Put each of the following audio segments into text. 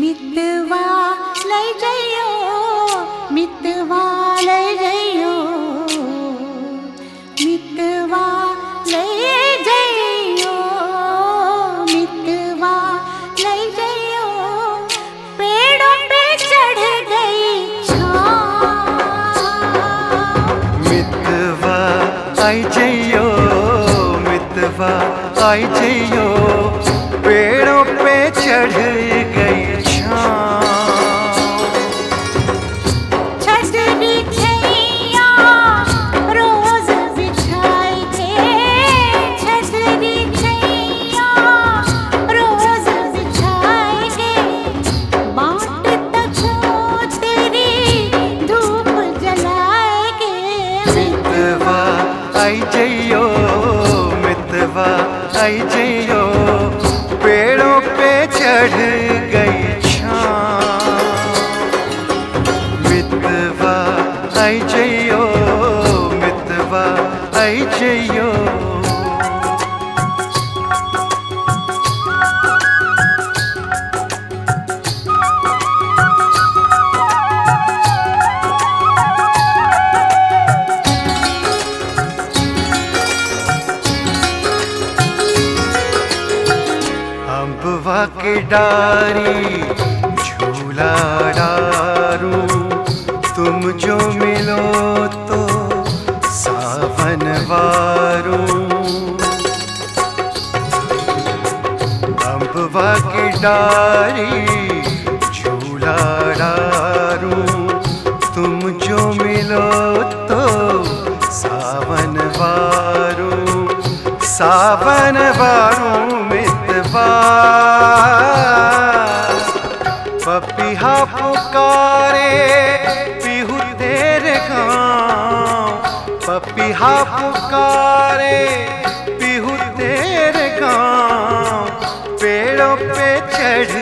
मितवा मितवा मितवा पेड़ों चढ़ मितवा आई जइयो आई पेड़ों पे चढ़ अजयो पेड़ों पे चढ़ गई छा मितवा अजयो मितवा अजयो के डारी झूला डारू। तुम जो मिलो तो सावन वारू। अम्बवा के डारी झूला डारू। तुम जो मिलो तो सावन वारू। सावन वारू देवा पपिहा पुकारे पिहु देर गाँव। पपिहा पुकारे पिहु देर गाँव। पेड़ों पे चढ़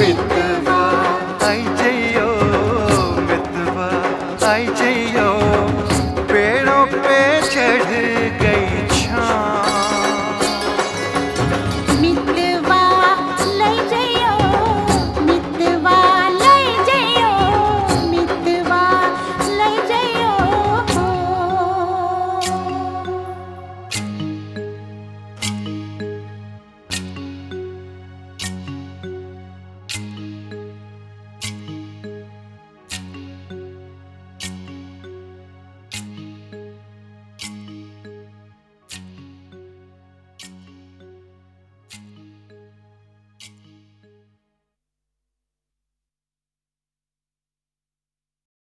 Madrid.